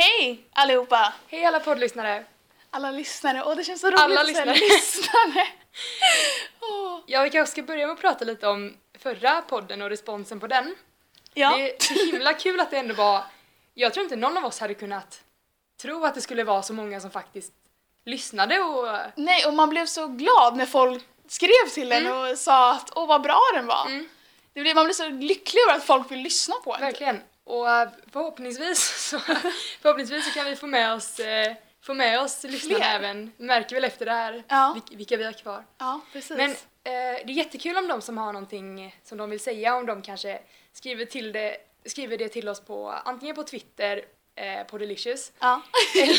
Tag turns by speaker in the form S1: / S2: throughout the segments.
S1: Hej allihopa!
S2: Hej alla poddlyssnare!
S1: Alla lyssnare. Åh, det känns så roligt
S2: Alla
S1: att säga
S2: lyssnare.
S1: Åh.
S2: Ja, vi kanske ska börja med att prata lite om förra podden och responsen på den.
S1: Ja.
S2: Det är så himla kul att det ändå var... Jag tror inte någon av oss hade kunnat tro att det skulle vara så många som faktiskt lyssnade och...
S1: Nej, och man blev så glad när folk skrev till en och sa att åh vad bra den var.
S2: Mm,
S1: Det blev, man blev så lycklig över att folk vill lyssna på en.
S2: verkligen. Och eh, förhoppningsvis så, förhoppningsvis så kan vi få med oss, eh, få med oss lyssnarna även. Märker väl efter det här
S1: Ja.
S2: vilka, vi har kvar.
S1: Ja, precis.
S2: Men eh, det är jättekul om de som har någonting som de vill säga, om de kanske skriver, till det, skriver det till oss på antingen på Twitter eh, på Delicious
S1: ja.
S2: eller,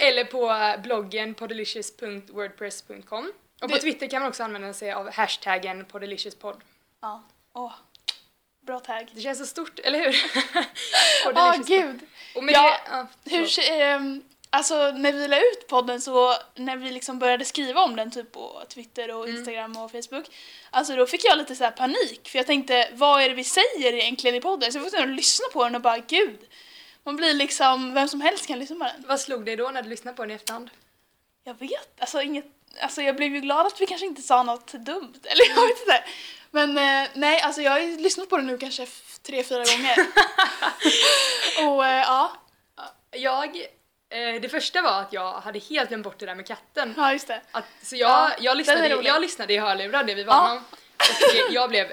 S2: eller på bloggen på delicious.wordpress.com. Och på
S1: Det-
S2: Twitter kan man också använda sig av hashtaggen på deliciouspodd.
S1: ja. Åh. Bra tagg.
S2: Det känns så stort, eller hur?
S1: Ja, gud.
S2: Pod. Och med
S1: Ja,
S2: det, ja,
S1: Hur, ehm, alltså när vi la ut podden så, när vi liksom började skriva om den typ på Twitter och
S2: Mm.
S1: Instagram och Facebook, alltså då fick jag lite så här panik för jag tänkte vad är det vi säger egentligen i podden? Så jag var tvungen att lyssna på den och bara gud, man blir liksom, vem som helst kan lyssna på den.
S2: Vad slog dig då när du lyssnade på den i efterhand?
S1: Jag vet, alltså inget, alltså jag blev ju glad att vi kanske inte sa något dumt, eller jag vet inte. Men eh, nej, alltså jag har ju lyssnat på den nu kanske tre, fyra gånger. och eh, ja,
S2: Jag, eh, det första var att jag hade helt glömt bort det där med katten.
S1: ja just det.
S2: Att, så jag,
S1: Ja,
S2: jag, lyssnade, jag lyssnade i hörlurar, det vi var
S1: Ja.
S2: Och jag blev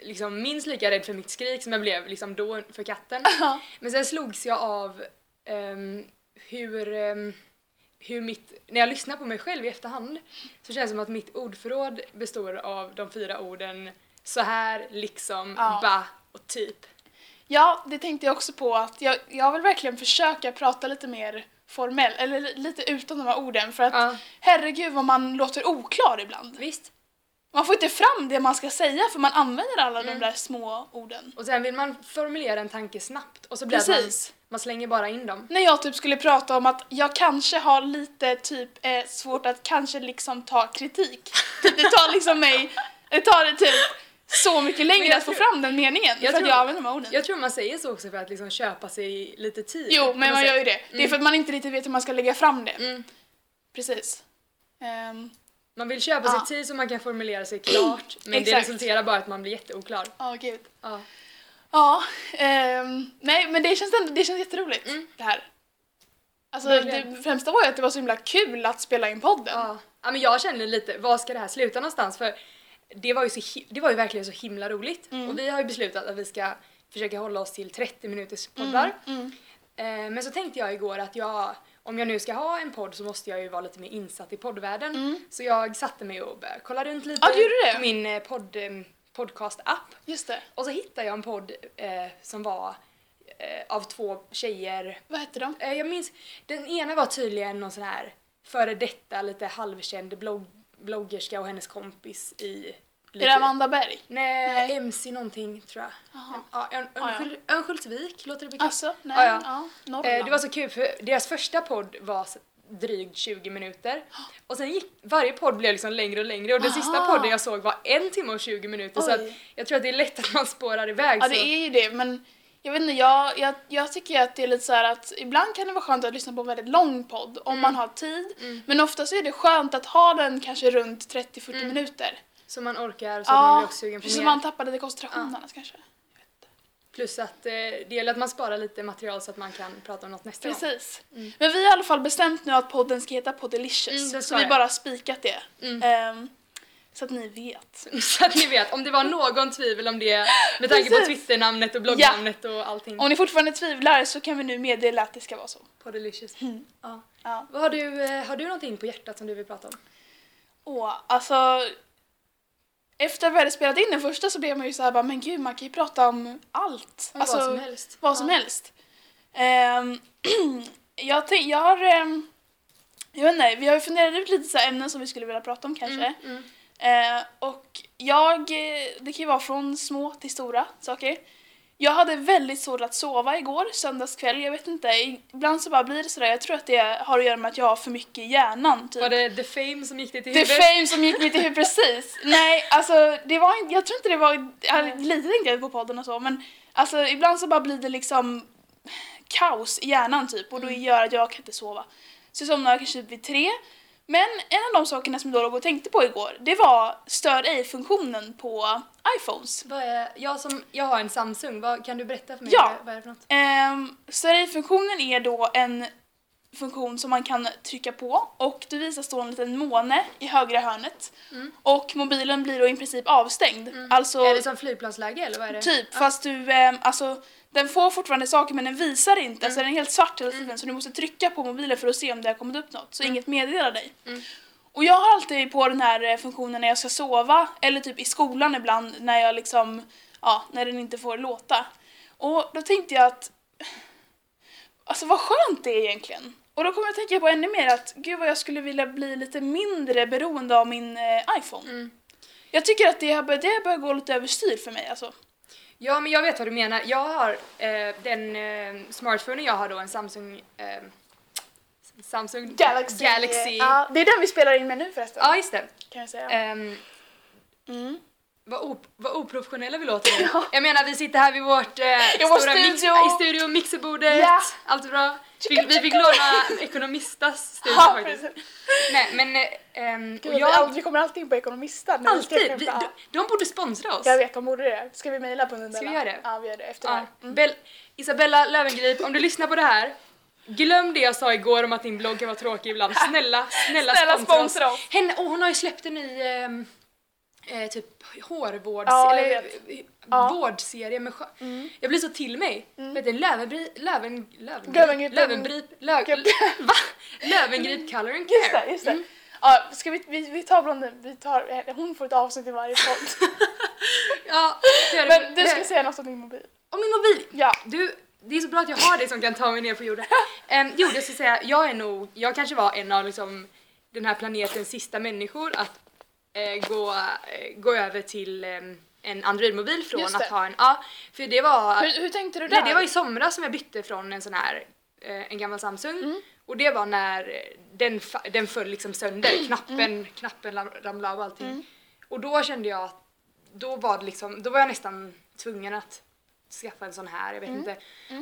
S2: liksom minst lika rädd för mitt skrik som jag blev liksom då för katten.
S1: Ja.
S2: Men sen slogs jag av ehm, hur, ehm, hur mitt, när jag lyssnar på mig själv i efterhand så känns det som att mitt ordförråd består av de fyra orden så här, liksom,
S1: Ja.
S2: ba och typ.
S1: Ja, det tänkte jag också på att jag, jag vill verkligen försöka prata lite mer formell, eller li- lite utan de här orden för att
S2: Ja,
S1: herregud vad man låter oklar ibland.
S2: visst.
S1: Man får inte fram det man ska säga för man använder alla
S2: Mm.
S1: de där små orden.
S2: Och sen vill man formulera en tanke snabbt och så blir det att
S1: Precis.
S2: man, man slänger bara in dem.
S1: När jag typ skulle prata om att jag kanske har lite typ eh, svårt att kanske liksom ta kritik. Typ, det tar liksom mig, det tar det typ så mycket längre att få
S2: tror-
S1: fram den meningen
S2: jag
S1: för att
S2: tror-
S1: jag använder de här orden.
S2: Jag tror man säger så också för att liksom köpa sig lite tid.
S1: Jo, men man gör ju
S2: sätt.
S1: det. Det är för att man inte riktigt vet hur man ska lägga fram det.
S2: Mm.
S1: Precis. Ehm,
S2: Man vill köpa
S1: Ja.
S2: sig tid så man kan formulera sig klart, men det resulterar bara att man blir jätteoklar.
S1: Ja, gud.
S2: Ja.
S1: Ja, ehm, nej men det känns ändå, det känns jätteroligt
S2: Mm.
S1: det här. Alltså
S2: Verkligen.
S1: det främsta var ju att det var så himla kul att spela in podden.
S2: Ja. ja, men jag känner lite, var ska det här sluta någonstans? För det var ju, så, det var ju verkligen så himla roligt.
S1: Mm.
S2: Och vi har ju beslutat att vi ska försöka hålla oss till 30 minuters poddar.
S1: Mm.
S2: Eh, men så tänkte jag igår att jag, om jag nu ska ha en podd så måste jag ju vara lite mer insatt i poddvärlden.
S1: Mm.
S2: Så jag satte mig och började kolla runt lite
S1: det?
S2: på min eh, podd, eh, podcast-app.
S1: Just det.
S2: Och så hittade jag en podd eh, som var eh, av två tjejer.
S1: Vad hette de?
S2: Eh, jag minns, den ena var tydligen någon sån här före detta lite halvkänd blogg, bloggerska och hennes kompis i...
S1: Är det Amanda Berg?
S2: Nej,
S1: Nej.
S2: MC någonting tror jag. Ja, Ön-
S1: ja.
S2: Örnskjöld- Örnsköldsvik, låter det bekant?
S1: Alltså, nej,
S2: Ja,
S1: ja,
S2: ja. Eh, det var så kul för deras första podd var drygt 20 minuter och sen gick varje podd blev liksom längre och längre och den sista
S1: Aha.
S2: podden jag såg var en timme och 20 minuter så att
S1: Oj.
S2: jag tror att det är lätt att man spårar iväg.
S1: Ja
S2: så.
S1: det är ju det men jag vet inte, jag, jag, jag tycker att det är lite så att ibland kan det vara skönt att lyssna på en väldigt lång podd om man har tid.
S2: Mm.
S1: Men ofta så är det skönt att ha den kanske runt 30-40
S2: Mm.
S1: minuter.
S2: Så man orkar så att man blir
S1: Ja,
S2: också sugen på
S1: så
S2: mer.
S1: man tappar lite koncentration
S2: Ja.
S1: annars kanske.
S2: Plus att eh, det gäller att man sparar lite material så att man kan prata om något nästa gång.
S1: Precis.
S2: Mm.
S1: Men vi har i alla fall bestämt nu att podden ska heta Podelicious.
S2: Mm,
S1: så
S2: sa
S1: vi bara har spikat det.
S2: Mm.
S1: Ehm, så att ni vet.
S2: Så att ni vet, om det var någon tvivel om det med tanke på
S1: Precis.
S2: Twitternamnet och bloggnamnet och allting.
S1: Om ni fortfarande tvivlar så kan vi nu meddela att det ska vara så.
S2: På Delicious.
S1: Mm.
S2: Ja.
S1: Ja.
S2: Har, du, eh, har du någonting på hjärtat som du vill prata om?
S1: Åh, alltså... Efter vi hade spelat in den första så blev man ju såhär bara, men gud man kan ju prata om allt.
S2: Om
S1: alltså,
S2: vad som helst.
S1: vad som
S2: Ja.
S1: helst. Ehm, jag, jag har... ehm, jag vet inte, vi har ju funderat ut lite så här ämnen som vi skulle vilja prata om kanske.
S2: Mm, mm.
S1: Eh, och jag, eh, det kan ju vara från små till stora saker. Jag hade väldigt svårt att sova igår, söndagskväll. Jag vet inte, ibland så bara blir det sådär. Jag tror att det har att göra med att jag har för mycket i hjärnan. Typ.
S2: Var det The Fame som gick dig till
S1: The
S2: huvudet?
S1: fame som gick mitt i huvudet, precis. Nej, alltså det var inte, jag tror inte det var, jag lite tänkte på podden och så men alltså ibland så bara blir det liksom kaos i hjärnan typ och då gör att jag kan inte sova. Så jag somnade kanske typ vid tre. Men en av de sakerna som jag då låg och tänkte på igår, det var stör ej-funktionen på iPhones.
S2: Vad är, jag, som, jag har en Samsung, vad, kan du berätta för mig
S1: Ja.
S2: vad, vad är det för något?
S1: Um, stör ej-funktionen är då en funktion som man kan trycka på och det visas då en liten måne i högra hörnet.
S2: Mm.
S1: Och mobilen blir då i princip avstängd. Alltså
S2: Är det som flygplansläge eller vad är det?
S1: typ,
S2: Ja.
S1: fast du, ehm, alltså den får fortfarande saker men den visar inte,
S2: Mm.
S1: så den är helt svart hela tiden så du måste trycka på mobilen för att se om det har kommit upp något, så inget meddelar dig.
S2: Mm.
S1: Och jag har alltid på den här eh, funktionen när jag ska sova, eller typ i skolan ibland när jag liksom, ja, när den inte får låta. Och då tänkte jag att, alltså vad skönt det är egentligen. Och då kommer jag att tänka på ännu mer att gud vad jag skulle vilja bli lite mindre beroende av min eh, iPhone.
S2: Mm.
S1: Jag tycker att det har börjat gå lite överstyr för mig alltså.
S2: Ja, men jag vet vad du menar. Jag har eh, den eh, smartphonen jag har då, en Samsung eh, Samsung
S1: Galaxy.
S2: Galaxy.
S1: Ja, det är den vi spelar in med nu förresten.
S2: Ja, just det.
S1: Kan jag säga.
S2: Ehm,
S1: Mm.
S2: vad, op- vad oprofessionella vi låter nu. Jag menar, vi sitter här vid vårt eh, stora mix-
S1: studio.
S2: i studio, mixerbordet,
S1: Ja.
S2: allt är bra. Vi, vi fick låna Ekonomistas studio
S1: Ja,
S2: faktiskt. Nej, men eh, ehm,
S1: Gud,
S2: och
S1: vi,
S2: jag,
S1: vi kommer alltid in på ekonomistan. vi
S2: alltid,
S1: skämta.
S2: vi, de, de borde sponsra oss.
S1: Jag vet, de borde det. Ska vi mejla på Nundella?
S2: Ska vi göra det?
S1: Ja, vi gör det efter
S2: Ja.
S1: det här. Mm.
S2: Bell, Isabella Löwengrip, om du lyssnar på det här, glöm det jag sa igår om att din blogg kan vara tråkig ibland. Snälla, snälla,
S1: Snälla
S2: sponsra,
S1: sponsra
S2: oss. Henne, oh, hon har ju släppt en ny ehm, eh, typ hårvårds...
S1: Ja, jag
S2: eller eh,
S1: Ja.
S2: vårdserie med skö-
S1: Mm.
S2: Jag blir så till mig.
S1: Mm.
S2: Vet du, Lövenbri, Löven, Löven,
S1: Lövengrip-
S2: Lövengrip, Lö,
S1: Grip.
S2: va? Lövengrip Color and
S1: Just
S2: Care.
S1: det, just det.
S2: Mm.
S1: Ja, ska vi, vi, vi tar blonden, vi tar, eh, hon får ett avsnitt i varje podd.
S2: Ja, det.
S1: Men du ska säga något om din mobil.
S2: Om min mobil!
S1: Ja.
S2: Du, det är så bra att jag har dig som kan ta mig ner på jorden. Um, jo, det ska säga, jag är nog, jag kanske var en av liksom den här planetens sista människor att eh, gå, eh, gå över till em, en Android-mobil från
S1: Just
S2: att
S1: det.
S2: ha en, ja, för det var,
S1: Hur, hur tänkte du där?
S2: nej, det var i somras som jag bytte från en sån här, eh, en gammal Samsung
S1: Mm.
S2: och det var när den, den föll liksom sönder, knappen, knappen ram- ramlade av och allting.
S1: Mm.
S2: Och då kände jag att då var det liksom, då var jag nästan tvungen att skaffa en sån här, jag vet
S1: Mm.
S2: inte.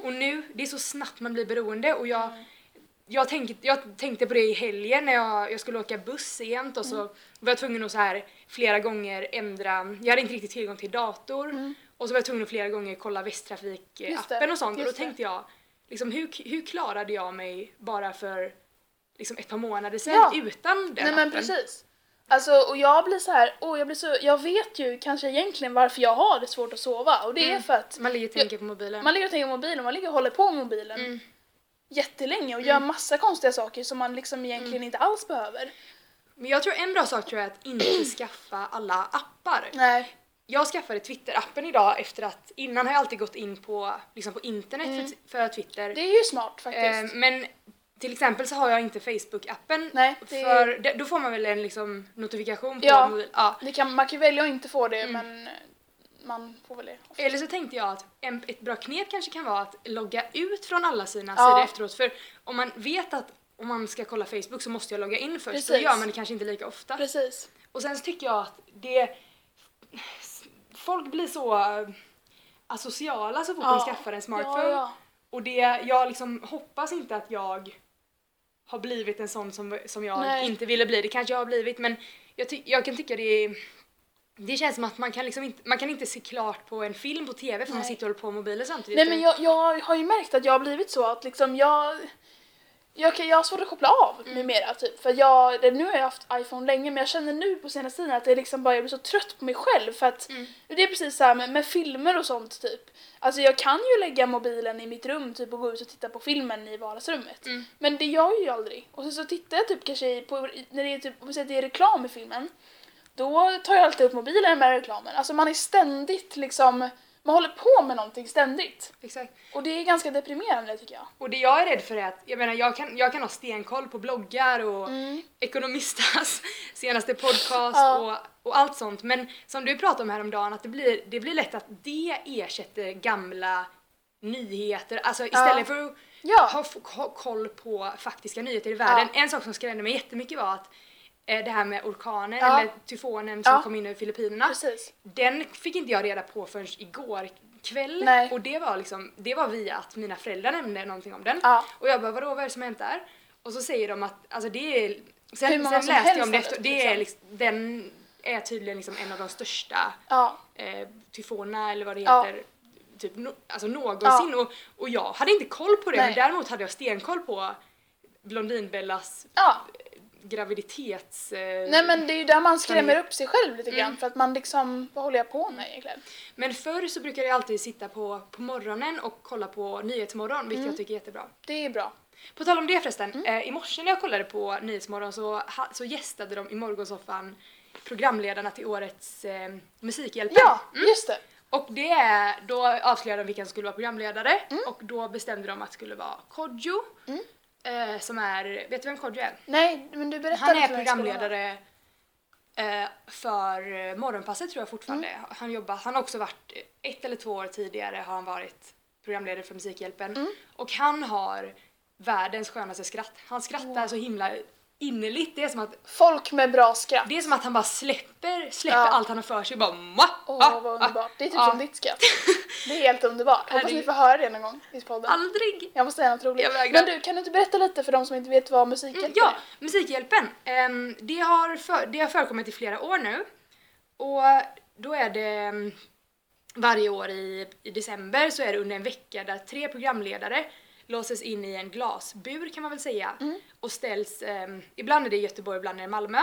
S2: Och nu, det är så snabbt man blir beroende och jag, jag, tänkte, jag tänkte på det i helgen när jag, jag skulle åka buss sent och så
S1: Mm.
S2: Var jag tvungen att så här flera gånger ändra, jag hade inte riktigt tillgång till dator och så var jag tvungen att flera gånger kolla Västtrafik-appen och sånt och då tänkte jag liksom hur, hur klarade jag mig bara för liksom ett par månader sedan
S1: Ja.
S2: utan den
S1: Nej men
S2: appen?
S1: precis. Alltså, och jag blir så här, oh, jag blir så, jag vet ju kanske egentligen varför jag har det svårt att sova och det är
S2: Mm.
S1: för att
S2: Man ligger och tänker på mobilen.
S1: man ligger och tänker på mobilen, man ligger och håller på med mobilen
S2: Mm.
S1: jättelänge och gör massa konstiga saker som man liksom egentligen
S2: Mm.
S1: inte alls behöver.
S2: Men jag tror en bra sak tror jag är att inte skaffa alla appar.
S1: Nej.
S2: Jag skaffade Twitter-appen idag efter att innan har jag alltid gått in på, liksom på internet
S1: Mm.
S2: för, för Twitter.
S1: Det är ju smart
S2: Eh,
S1: faktiskt.
S2: men till exempel så har jag inte Facebook-appen.
S1: Nej, det-
S2: För då får man väl en liksom notifikation på
S1: Ja.
S2: mobil. Ja.
S1: Det kan, man kan välja att inte få det
S2: Mm.
S1: men eh, man får väl det. ofta.
S2: Eller så tänkte jag att en, ett bra knep kanske kan vara att logga ut från alla sina
S1: Ja.
S2: sidor efteråt. För om man vet att om man ska kolla Facebook så måste jag logga in först. Då
S1: Precis.
S2: gör man det kanske inte lika ofta.
S1: Precis.
S2: Och sen så tycker jag att det... Folk blir så eh, asociala så fort
S1: Ja.
S2: de skaffar en smartphone.
S1: Ja, ja.
S2: Och det, jag liksom hoppas inte att jag har blivit en sån som, som jag
S1: Nej.
S2: inte ville bli. Det kanske jag har blivit men jag, ty, jag kan tycka det är, Det känns som att man kan liksom inte, man kan inte se klart på en film på TV för man
S1: Nej.
S2: sitter och håller på mobilen samtidigt.
S1: Nej men jag, jag har ju märkt att jag har blivit så att liksom jag jag, kan, jag har svårt att koppla av
S2: Mm.
S1: numera typ. För jag, nu har jag haft iPhone länge men jag känner nu på senaste tiden att det är liksom bara, jag blir så trött på mig själv för att
S2: Mm.
S1: det är precis så här med, med filmer och sånt typ. Alltså jag kan ju lägga mobilen i mitt rum typ och gå ut och titta på filmen i vardagsrummet.
S2: Mm.
S1: Men det gör jag ju aldrig. Och sen så tittar jag typ kanske på, när det är typ, om vi säger att det är reklam i filmen. Då tar jag alltid upp mobilen med reklamen. Alltså man är ständigt liksom, man håller på med någonting ständigt.
S2: Exakt.
S1: Och det är ganska deprimerande tycker jag.
S2: Och det jag är rädd för är att, jag menar jag kan, jag kan ha stenkoll på bloggar och
S1: Mm.
S2: Ekonomistas senaste podcast
S1: Ja.
S2: och, och allt sånt. Men som du pratade om häromdagen, att det blir, det blir lätt att det ersätter gamla nyheter. Alltså istället
S1: Ja.
S2: för att
S1: Ja.
S2: ha, ha koll på faktiska nyheter i världen. En sak som skrämde mig jättemycket var att det här med orkanen
S1: Ja.
S2: eller tyfonen som
S1: Ja.
S2: kom in över Filippinerna.
S1: Precis.
S2: Den fick inte jag reda på förrän igår kväll
S1: Nej.
S2: och det var liksom, det var via att mina föräldrar nämnde någonting om den.
S1: Ja.
S2: Och jag bara vadå vad är det som hänt där? Och så säger de att alltså det är, sen, sen läste jag om det efter, det är
S1: liksom.
S2: liksom, den är tydligen liksom en av de största
S1: Ja.
S2: eh, tyfonerna eller vad det
S1: Ja.
S2: heter typ no, alltså någonsin och, och jag hade inte koll på det
S1: Nej.
S2: men däremot hade jag stenkoll på Blondinbellas
S1: ja.
S2: Graviditets... Eh,
S1: Nej men det är ju där man skrämmer upp sig själv lite grann
S2: Mm.
S1: för att man liksom, vad håller jag på med egentligen?
S2: Men förr så brukade jag alltid sitta på, på morgonen och kolla på Nyhetsmorgon vilket
S1: Mm.
S2: jag tycker är jättebra.
S1: Det är bra.
S2: På tal om det förresten,
S1: Mm.
S2: eh, i morse när jag kollade på Nyhetsmorgon så, så gästade de i morgonsoffan programledarna till årets eh, Musikhjälpen.
S1: Ja, just det.
S2: Och det då avslöjade de vilka som skulle vara programledare
S1: Mm.
S2: och då bestämde de att det skulle vara Kodjo. Eh, som är, vet du vem Kodjo är?
S1: Nej, men du berättade
S2: Han är
S1: för
S2: programledare eh, för eh, Morgonpasset tror jag fortfarande.
S1: Mm.
S2: Han jobbar, han har också varit, ett eller två år tidigare har han varit programledare för Musikhjälpen.
S1: Mm.
S2: Och han har världens skönaste skratt. Han skrattar så himla innerligt. Det är som att,
S1: Folk med bra skratt.
S2: det är som att han bara släpper, släpper
S1: Ja.
S2: allt han har för sig. Bara, Mwah!
S1: Åh,
S2: Ah,
S1: vad
S2: ah.
S1: underbart. Det är typ
S2: Ja.
S1: som ditt skratt. Det är helt underbart. Hoppas
S2: Herregud.
S1: ni får höra det någon gång i podden.
S2: Aldrig!
S1: Jag måste säga något roligt. Men du, kan du inte berätta lite för de som inte vet vad musikhjälpen
S2: Mm, ja,
S1: är?
S2: Musikhjälpen. Ehm, det, har för, det har förekommit i flera år nu. Och då är det mm, varje år i, i december så är det under en vecka där tre programledare låses in i en glasbur kan man väl säga och ställs, ehm, ibland är det i Göteborg, ibland är det i Malmö.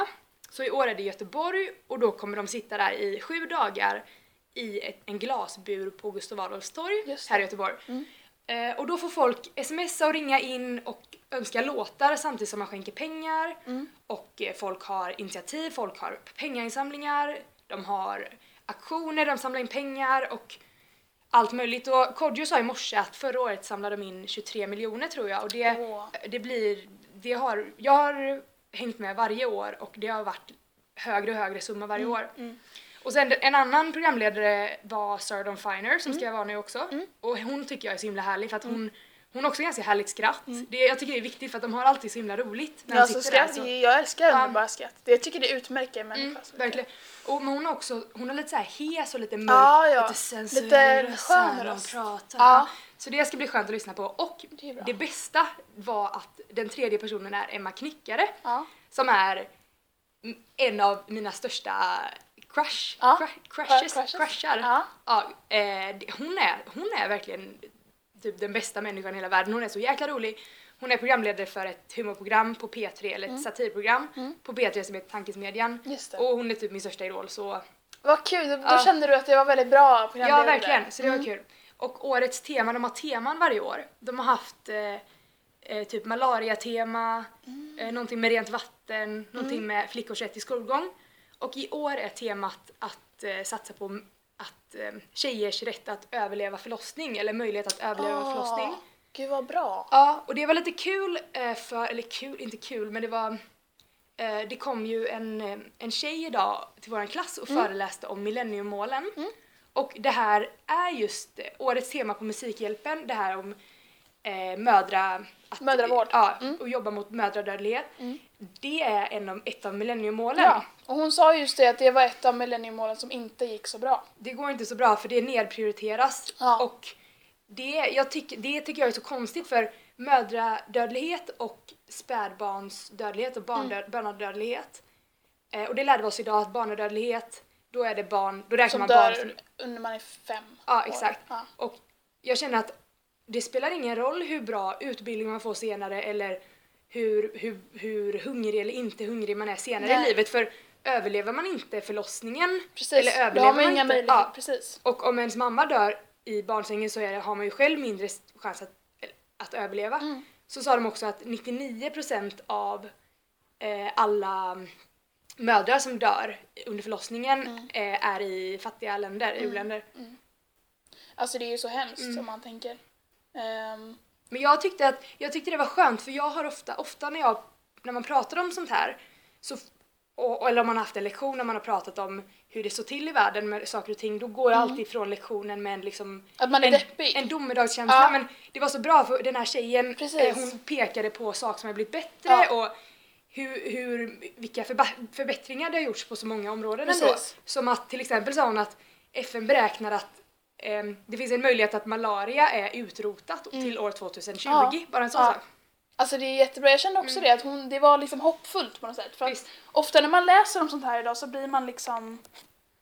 S2: Så i år är det Göteborg och då kommer de sitta där i sju dagar i ett, en glasbur på Gustav Adolfs torg här i Göteborg. Eh, och då får folk smsa och ringa in och önska låtar samtidigt som man skänker pengar. Och eh, folk har initiativ, folk har pengainsamlingar, de har aktioner, de samlar in pengar och allt möjligt. Och Kodjo sa i morse att förra året samlade de in 23 miljoner tror jag och det,
S1: Åh.
S2: det blir, det har, jag har hängt med varje år och det har varit högre och högre summa varje år. Och sen en annan programledare var Sarah Dawn Finer som ska vara nu också. Och hon tycker jag är så himla härlig för att hon, hon har också ganska härligt skratt. Det, jag tycker det är viktigt för att de har alltid så himla roligt när de
S1: Alltså,
S2: sitter där.
S1: skratt,
S2: Så.
S1: jag älskar
S2: Ja.
S1: underbara skratt. Det, jag tycker det utmärker en människa.
S2: Mm,
S1: så mycket.
S2: verkligen. Och, men hon har också, hon har lite så här hes och lite mörk,
S1: Ja, ja.
S2: lite sensuell
S1: Lite
S2: så här, de
S1: röst.
S2: pratar.
S1: Ja.
S2: Så det ska bli skönt att lyssna på. Och
S1: Det är
S2: det bästa var att den tredje personen är Emma Knyckare
S1: Ja.
S2: som är mm, en av mina största crush,
S1: Ja.
S2: crush, crushes,
S1: Crushes.
S2: crushar.
S1: Ja.
S2: Ja, eh, hon, är, hon är verkligen typ den bästa människan i hela världen. Hon är så jäkla rolig. Hon är programledare för ett humorprogram på P3, eller ett satirprogram på P3 som heter Tankesmedjan.
S1: Mm.
S2: Och hon är typ min största idol så
S1: Vad kul, då,
S2: Ja.
S1: kände du att det var väldigt bra
S2: ja
S1: programledare.
S2: verkligen, så det var
S1: Mm.
S2: kul. Och årets tema, de har teman varje år. De har haft eh, eh, typ malaria-tema,
S1: Mm.
S2: eh, någonting med rent vatten, någonting med flickors rätt till skolgång. Och i år är temat att eh, satsa på att eh, tjejers rätt att överleva förlossning eller möjlighet att överleva en förlossning.
S1: Gud vad bra.
S2: Ja, och det var lite kul eh, för, eller kul, inte kul, men det var eh, det kom ju en, eh, en tjej idag till vår klass och föreläste om millenniummålen. Och det här är just årets tema på Musikhjälpen, det här om eh, mödra... Att,
S1: Mödravård.
S2: Ja, och jobba mot mödradödlighet. Det är en av, ett av millenniummålen.
S1: Ja. Och hon sa just det att det var ett av millenniemålen som inte gick så bra.
S2: Det går inte så bra för det nedprioriteras.
S1: Ja.
S2: Och det, jag tyck, det tycker jag är så konstigt för mödradödlighet och spädbarnsdödlighet och barndöd,
S1: Mm.
S2: barnadödlighet. Eh, och det lärde vi oss idag att barnadödlighet, då är det barn, då räknar
S1: Som
S2: man barn som...
S1: under man är fem
S2: Ja,
S1: år.
S2: exakt.
S1: Ja.
S2: Och jag känner att det spelar ingen roll hur bra utbildning man får senare eller hur, hur, hur hungrig eller inte hungrig man är senare
S1: Nej.
S2: i livet för överlever man inte förlossningen
S1: Precis,
S2: eller överlever
S1: man inga
S2: inte, ja,
S1: Precis.
S2: och om ens mamma dör i barnsängen så är det, har man ju själv mindre chans att, att överleva.
S1: Mm.
S2: Så sa de också att 99% av eh, alla mödrar som dör under förlossningen
S1: Mm.
S2: eh, är i fattiga länder, u-länder.
S1: Alltså det är ju så hemskt
S2: Mm.
S1: som man tänker. Ehm,
S2: Men jag tyckte, att, jag tyckte det var skönt för jag har ofta, ofta när, jag, när man pratar om sånt här så, och, eller om man har haft en lektion när man har pratat om hur det står till i världen med saker och ting, då går jag alltid ifrån lektionen med en liksom
S1: att man är
S2: en,
S1: deppig.
S2: en domedagskänsla
S1: Ja.
S2: men det var så bra för den här tjejen eh, hon pekade på saker som har blivit bättre
S1: Ja.
S2: och hur, hur, vilka förbättringar det har gjorts på så många områden ändå.
S1: Precis.
S2: Som att till exempel sa hon att FN beräknar att det finns en möjlighet att malaria är utrotat till år 2020.
S1: Ja.
S2: Bara en sån
S1: Ja.
S2: sak.
S1: Alltså det är jättebra, jag kände också det att hon, det var liksom hoppfullt på något sätt. För att
S2: Visst.
S1: ofta när man läser om sånt här idag så blir man liksom,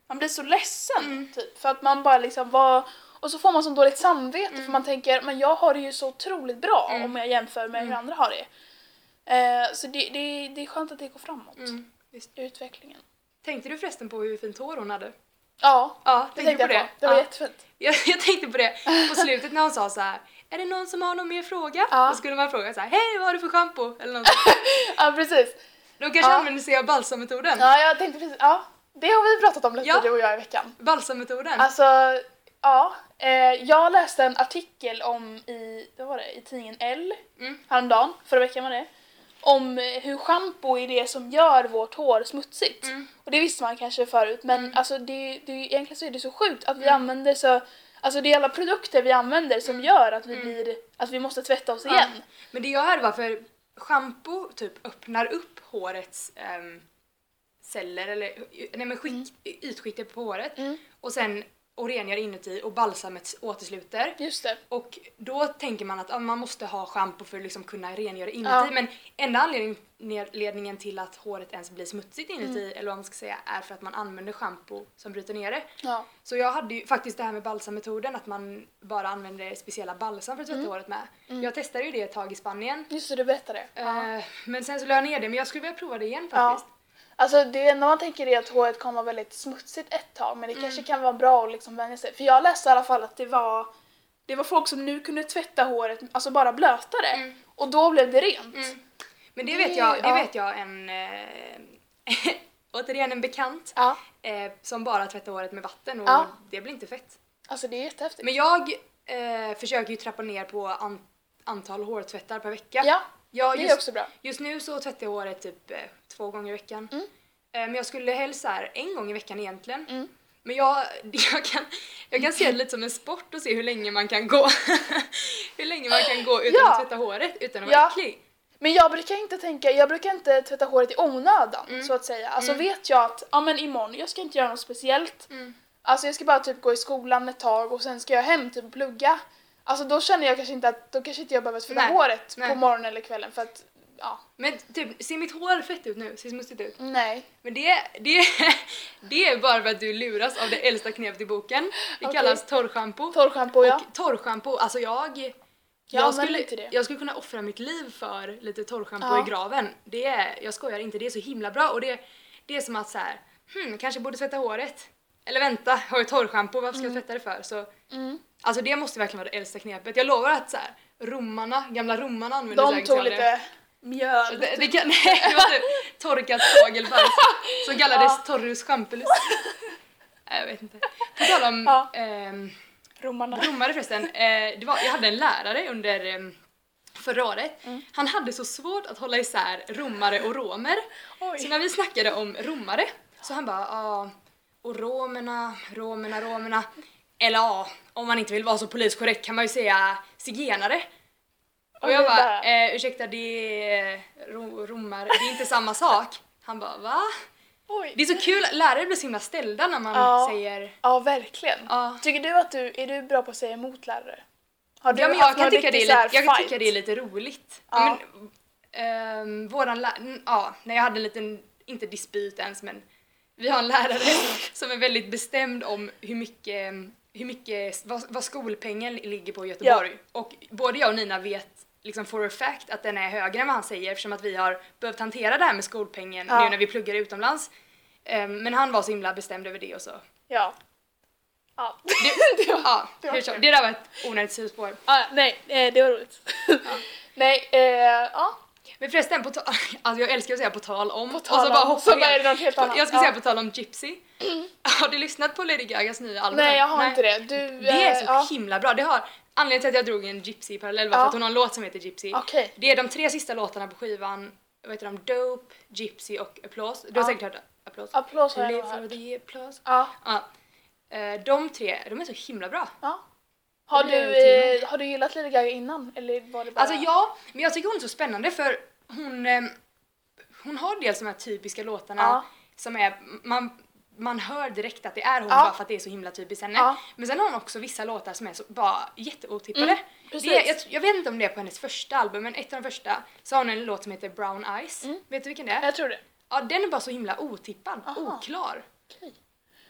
S1: man blir så ledsen
S2: Mm.
S1: typ. För att man bara liksom var, och så får man så dåligt samvete
S2: Mm.
S1: för man tänker men jag har det ju så otroligt bra om jag jämför med hur andra har det. Eh, så det, det, det är skönt att det går framåt
S2: Mm.
S1: I utvecklingen.
S2: Tänkte du förresten på hur fint hår hon hade?
S1: Ja,
S2: Ja,
S1: det
S2: tänkte
S1: tänkte
S2: på
S1: jag
S2: det.
S1: på. Det var
S2: ja.
S1: jättefint.
S2: Jag, jag tänkte på det på slutet när hon sa så här. Är det någon som har någon mer fråga?
S1: Ja.
S2: Då skulle man fråga så här. Hej, vad har du för schampo? Eller något.
S1: Ja precis.
S2: De kanske
S1: Ja.
S2: använder sig av balsammetoden.
S1: Ja jag tänkte precis, ja det har vi pratat om lite
S2: Ja.
S1: du och jag i veckan.
S2: Balsammetoden.
S1: Alltså, ja. Eh, jag läste en artikel om i, vad var det, i tidningen L
S2: Mm.
S1: häromdagen, förra veckan var det. Om hur schampo är det som gör vårt hår smutsigt.
S2: Mm.
S1: Och det visste man kanske förut men alltså det, det, egentligen så är det så sjukt att vi använder så Alltså det är alla produkter vi använder som gör att vi blir, att vi måste tvätta oss
S2: Mm. Ja.
S1: igen.
S2: Men det jag hörde var för schampo typ öppnar upp hårets ehm, celler eller nej men skikt, ytskiktet på håret
S1: Mm.
S2: och sen och rengör inuti och balsamet återsluter.
S1: Just det.
S2: Och då tänker man att ja, man måste ha schampo för att liksom kunna rengöra inuti
S1: Ja.
S2: men enda anledningen till att håret ens blir smutsigt inuti
S1: Mm.
S2: eller vad man ska säga är för att man använder schampo som bryter ner det.
S1: Ja.
S2: Så jag hade ju faktiskt det här med balsammetoden att man bara använder speciella balsam för att
S1: Mm.
S2: tvätta håret med. Jag testade ju det ett tag i Spanien
S1: Just det, du berättade. Ja.
S2: Eh, men sen så la jag ner det, men jag skulle vilja prova det igen faktiskt.
S1: Alltså det enda man tänker är att håret kommer vara väldigt smutsigt ett tag men det
S2: Mm.
S1: kanske kan vara bra att liksom vänja sig. För jag läste i alla fall att det var det var folk som nu kunde tvätta håret, alltså bara blöta det
S2: Mm.
S1: och då blev det rent.
S2: Mm. Men det
S1: Det-
S2: vet jag, det
S1: ja.
S2: vet jag en, eh, återigen en bekant
S1: Ja,
S2: eh, som bara tvättar håret med vatten och
S1: Ja.
S2: det blir inte fett.
S1: alltså det är jättehäftigt.
S2: Men jag eh, försöker ju trappa ner på an, antal hårtvättar per vecka.
S1: ja,
S2: jag,
S1: det är
S2: just,
S1: också bra.
S2: just nu så tvättar jag håret typ eh, två gånger i veckan.
S1: Mm.
S2: Eh, men jag skulle helst så här en gång i veckan egentligen.
S1: Mm.
S2: Men jag, jag, kan, jag kan se det lite som en sport och se hur länge man kan gå hur länge man kan gå utan
S1: Ja.
S2: att tvätta håret utan att vara
S1: Ja.
S2: äcklig.
S1: Men jag brukar inte tänka, jag brukar inte tvätta håret i onödan
S2: Mm.
S1: så att säga. Alltså vet jag att, ja men imorgon, jag ska inte göra något speciellt. Alltså jag ska bara typ gå i skolan ett tag och sen ska jag hem typ och plugga. Alltså då känner jag kanske inte att, då kanske inte jag behöver
S2: Nej.
S1: håret
S2: Nej.
S1: på morgonen eller kvällen för att, ja,
S2: Men typ, ser mitt hår fett ut nu? Ser smutsigt ut?
S1: nej.
S2: Men det, det, det är bara för att du luras av det äldsta knepet i boken. Det
S1: Okej.
S2: kallas torrschampo.
S1: Torrschampo ja.
S2: Och torrschampo, alltså jag...
S1: Jag
S2: Jag skulle,
S1: inte det.
S2: jag skulle kunna offra mitt liv för lite torrschampo
S1: Ja.
S2: i graven. Det är, jag skojar inte, det är så himla bra och det, det är som att så här, hmm, kanske borde tvätta håret. Eller vänta, har jag torrschampo, varför ska jag tvätta det för? Så,
S1: Mm.
S2: Alltså det måste verkligen vara det äldsta knepet. Jag lovar att så här, romarna, gamla romarna använde
S1: De
S2: säkert
S1: tog lite mjöl.
S2: Det, det, kan, nej, det var typ torkat fågelbajs som kallades
S1: Ja.
S2: torrus schampulus. Nej, jag vet inte. På tal om
S1: Ja.
S2: ehm,
S1: Romarna.
S2: romare förresten. Eh, det var, jag hade en lärare under ehm, förra året.
S1: Mm.
S2: Han hade så svårt att hålla isär romare och romer.
S1: Oj.
S2: Så när vi snackade om romare så han bara ja, och romerna, romerna, romerna. Eller ja, om man inte vill vara så politiskt korrekt kan man ju säga zigenare. Och
S1: Oj,
S2: jag bara, eh, ursäkta det är ro, romar, det är inte samma sak. Han bara va?
S1: Oj.
S2: Det är så kul, lärare blir så himla ställda när man
S1: Ja.
S2: säger
S1: Ja, verkligen.
S2: ja.
S1: Tycker du att du, är du bra på att säga emot lärare? Har du
S2: Ja men
S1: haft
S2: jag kan, tycka det, är lite, jag kan tycka det är lite roligt.
S1: Ja.
S2: Men, ehm, våran lä- n- ja, när jag hade en liten, inte dispyt ens men vi har en lärare som är väldigt bestämd om hur mycket, hur mycket vad, vad skolpengen ligger på i Göteborg. Och både jag och Nina vet liksom for a fact att den är högre än vad han säger eftersom att vi har behövt hantera det här med skolpengen
S1: Ja.
S2: nu när vi pluggar utomlands. Ehm, men han var så himla bestämd över det och så.
S1: Ja. Ja.
S2: Det,
S1: Det var-
S2: ja,
S1: det var kul.
S2: Det där var ett onödigt sidospår.
S1: Ah, nej, eh, det var roligt. nej, eh, ja.
S2: Men förresten, på alltså jag älskar att säga på tal om.
S1: På
S2: och
S1: tal
S2: så bara
S1: om,
S2: hoppa
S1: så bara
S2: helt-
S1: annat.
S2: Jag ska
S1: Ja.
S2: säga på tal om Gypsy. Har du lyssnat på Lady Gagas nya album?
S1: Nej, jag har inte det. Du,
S2: Det är
S1: eh,
S2: så
S1: ja.
S2: himla bra. Det har, anledningen till att jag drog en Gypsy-parallell var
S1: Ja.
S2: för att hon har en låt som heter Gypsy.
S1: Okej.
S2: Det är de tre sista låtarna på skivan, vad heter de? Dope, Gypsy och Applause. Du har
S1: Ja.
S2: säkert hört Applause?
S1: Applås har jag
S2: Live
S1: nog
S2: for
S1: hört.
S2: the applause.
S1: Ja.
S2: Ja. Eh, De tre, de är så himla bra.
S1: ja. Har, du, eh, har du gillat Lady Gaga innan? Eller var det bara...
S2: Alltså ja, men jag tycker hon är så spännande för hon, eh, hon har dels de här typiska låtarna
S1: Ja.
S2: som är, man, man hör direkt att det är hon
S1: Ja.
S2: bara för att det är så himla typiskt henne.
S1: Ja.
S2: Men sen har hon också vissa låtar som är så bara jätteotippade.
S1: Mm, precis.
S2: det är, jag, jag vet inte om det är på hennes första album men ett av de första så har hon en låt som heter Brown Eyes.
S1: Mm.
S2: Vet du vilken det är?
S1: Jag tror det.
S2: Ja den är bara så himla otippad,
S1: Aha.
S2: oklar.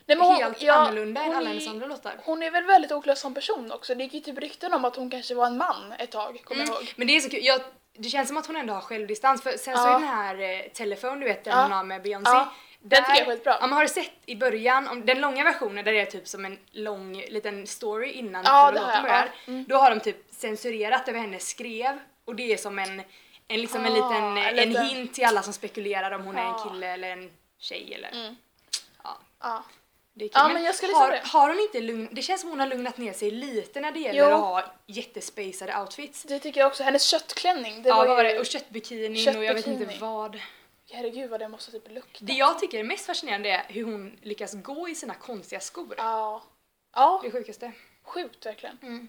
S1: Nej, hon-
S2: Helt
S1: ja,
S2: annorlunda än alla
S1: är-
S2: hennes andra låtar.
S1: Hon är väl väldigt oklar som person också. Det gick ju typ rykten om att hon kanske var en man ett tag, kommer jag
S2: Mm.
S1: ihåg.
S2: Men det är så kul, jag, det känns som att hon ändå har självdistans för sen så
S1: Ja.
S2: är den här eh, Telephone du vet den
S1: Ja.
S2: hon har med Beyoncé.
S1: Ja, den tycker jag är skitbra.
S2: Ja, men har du sett i början, om, den långa versionen där det är typ som en lång liten story innan
S1: Ja,
S2: låten
S1: jag,
S2: börjar.
S1: ja. Mm.
S2: Då har de typ censurerat över hennes skrev och det är som en, en, liksom en
S1: Ah,
S2: liten eh,
S1: en
S2: en
S1: liten-
S2: hint till alla som spekulerar om hon är
S1: Ah.
S2: en kille eller en tjej eller
S1: Mm.
S2: ja.
S1: Ja.
S2: Det.
S1: Ja, men jag lyssna
S2: har,
S1: det.
S2: har hon inte lugn, det känns som hon har lugnat ner sig lite när det gäller
S1: Jo.
S2: att ha jättespacade outfits.
S1: Det tycker jag också. Hennes köttklänning, det
S2: ja,
S1: var
S2: det? Och köttbikinin och jag vet inte
S1: Köttbikini.
S2: vad.
S1: Herregud vad det måste typ lukta.
S2: Det jag tycker är mest fascinerande är hur hon lyckas gå i sina konstiga skor.
S1: Ja. Ja,
S2: Det sjukaste.
S1: sjukt verkligen.
S2: Mm.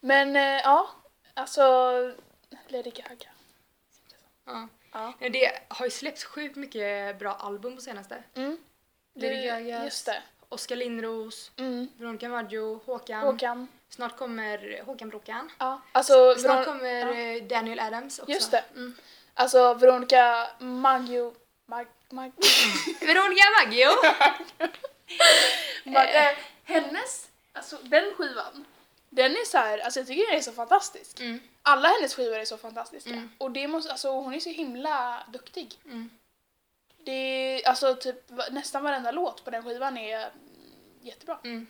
S1: Men eh, ja, alltså Lady Gaga.
S2: Ja.
S1: Ja.
S2: Det har ju släppts sjukt mycket bra album på senaste.
S1: Mm.
S2: Lady Gagas.
S1: Just det.
S2: Oskar Lindros,
S1: Mm.
S2: Veronica Maggio, Håkan.
S1: Håkan.
S2: Snart kommer Håkan Bråkan.
S1: Ja. Alltså,
S2: Snart
S1: Veron-
S2: kommer
S1: ja.
S2: eh, Daniel Adams också.
S1: Just det.
S2: Mm.
S1: alltså Veronica Maggio... Mag, mag,
S2: Veronica Maggio!
S1: mag, eh, hennes, alltså den skivan. Den är så här, alltså jag tycker den är så fantastisk.
S2: Mm.
S1: Alla hennes skivor är så fantastiska.
S2: Mm.
S1: Och det måste, alltså hon är så himla duktig.
S2: Mm.
S1: Det är, alltså typ nästan varenda låt på den skivan är jättebra.
S2: Mm.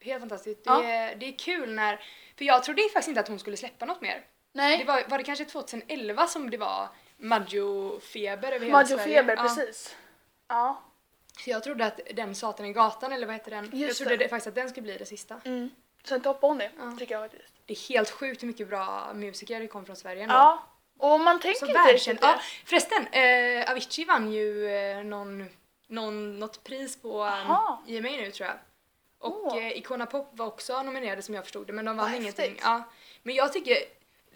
S2: Helt fantastiskt.
S1: Ja.
S2: Det, är, det är kul när... För jag trodde faktiskt inte att hon skulle släppa något mer.
S1: Nej,
S2: Det var, var det kanske 2011 som det var Maggio-feber över hela
S1: Maggio
S2: Sverige?
S1: Feber,
S2: Ja.
S1: precis. Ja.
S2: Så jag trodde att den Satan i gatan, eller vad heter den? jag
S1: Just
S2: trodde
S1: det.
S2: faktiskt att den skulle bli det sista.
S1: Mm. Inte hoppa om det,
S2: Ja.
S1: tycker jag faktiskt.
S2: Det är helt sjukt hur mycket bra musiker det kom från Sverige ändå.
S1: Ja. Och man tänker inte riktigt
S2: Ja, förresten, eh, Avicii vann ju eh, någon, någon, något pris på
S1: Aha.
S2: um, EMA nu tror jag. Och
S1: Åh.
S2: eh, Icona Pop var också nominerade som jag förstod det men de vann
S1: Vad
S2: ingenting.
S1: häftigt.
S2: Ja. Men jag tycker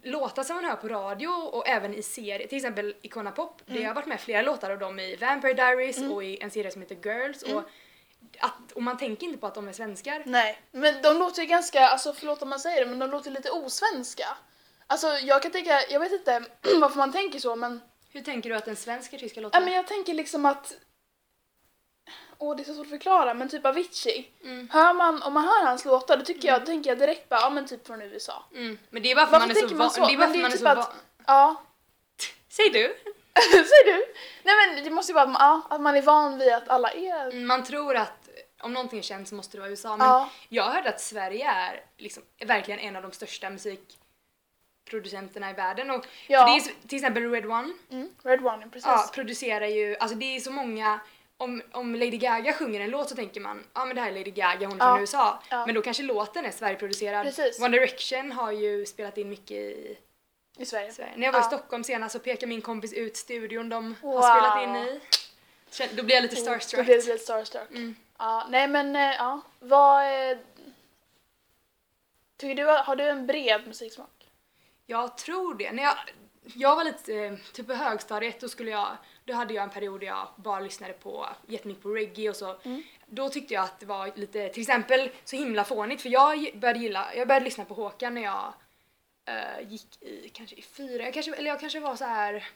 S2: låtar som man hör på radio och även i serier, till exempel Icona Pop, det
S1: Mm.
S2: har varit med flera låtar av dem i Vampire Diaries och i en serie som heter Girls
S1: Mm.
S2: och, att, och man tänker inte på att de är svenskar.
S1: Nej, men de låter ju ganska, alltså förlåt om man säger det, men de låter lite osvenska. Alltså jag kan tänka, jag vet inte varför man tänker så men,
S2: Hur tänker du att en svensk artist ska låta?
S1: ja, men jag tänker liksom att Åh det är så svårt att förklara men typ Avicii.
S2: Mm.
S1: Hör man, om man hör hans låtar då tycker jag, då tänker jag direkt bara, ja men typ från USA.
S2: Mm. Men det är bara för
S1: Varför
S2: man är så van. Det är bara för
S1: är
S2: man är
S1: typ
S2: så
S1: att-
S2: van.
S1: Ja,
S2: Säg du?
S1: säger du? Nej men det måste ju vara att man, ja, att man är van vid att alla är...
S2: Man tror att om någonting är känt så måste det vara USA men
S1: Ja.
S2: jag hörde att Sverige är liksom, verkligen en av de största musikproducenterna i världen och
S1: Ja.
S2: det är, till exempel Red One
S1: Mm, Red One, precis.
S2: ja, producerar ju, alltså det är så många om, om Lady Gaga sjunger en låt så tänker man ja ah, men det här är Lady Gaga, hon är
S1: Ja.
S2: från USA.
S1: Ja.
S2: Men då kanske låten är Sverigeproducerad.
S1: Precis.
S2: One Direction har ju spelat in mycket i
S1: I Sverige.
S2: Sverige. När jag var
S1: Ja.
S2: i Stockholm senast så pekade min kompis ut studion de
S1: Wow.
S2: har spelat in i. Då blir jag lite
S1: Då
S2: starstruck.
S1: blir det lite starstruck.
S2: Mm.
S1: Ja, nej men eh, ja, vad... eh, Tycker du, har du en bred musiksmak?
S2: Jag tror det. När jag, jag var lite, eh, typ på högstadiet, då skulle jag, då hade jag en period där jag bara lyssnade på jättemycket på reggae och så.
S1: Mm.
S2: Då tyckte jag att det var lite, till exempel så himla fånigt för jag började gilla, jag började lyssna på Håkan när jag eh, gick i, kanske i fyra, jag kanske, eller jag kanske var så här